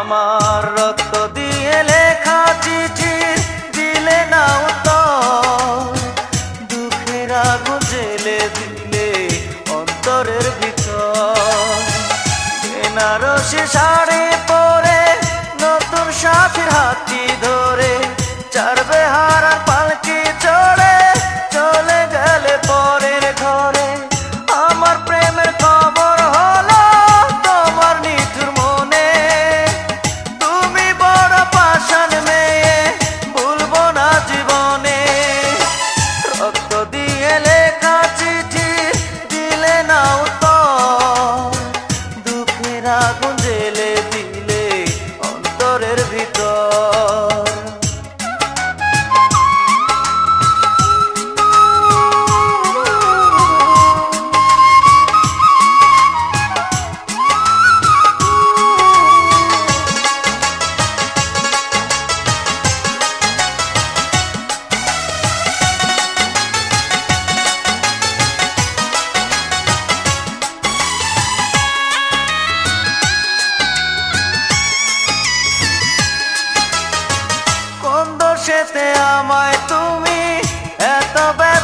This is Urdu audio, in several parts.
رت دے خاد دل نا تو گزے دل اتر بکار سی ساڑی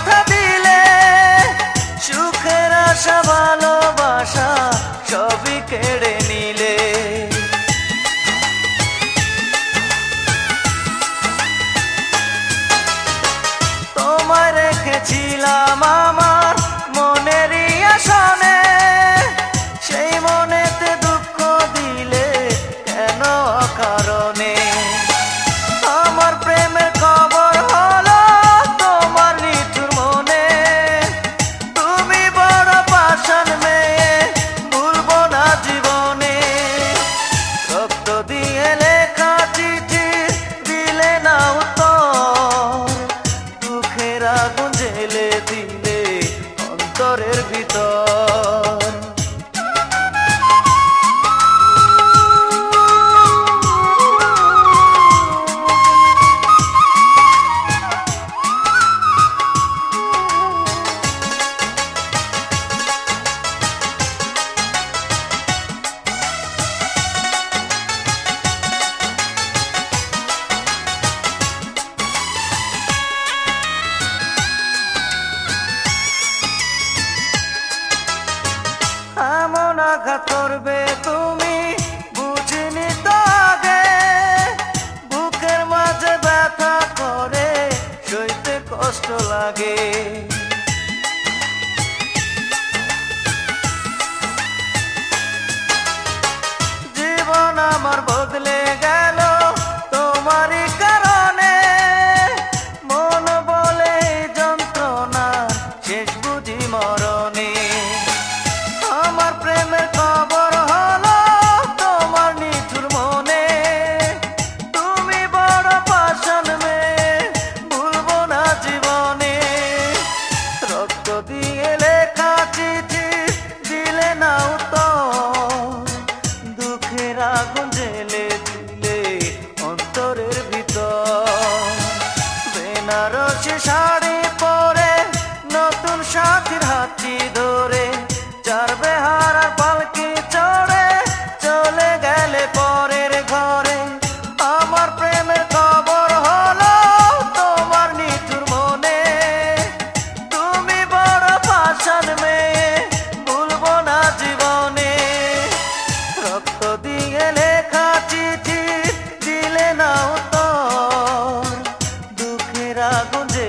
تمیل سکھرا سا بال بسا سبھی کھڑے گجر بت تمے بکر مجھے بتاتے کش لگے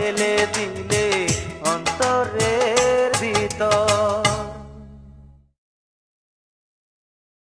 دل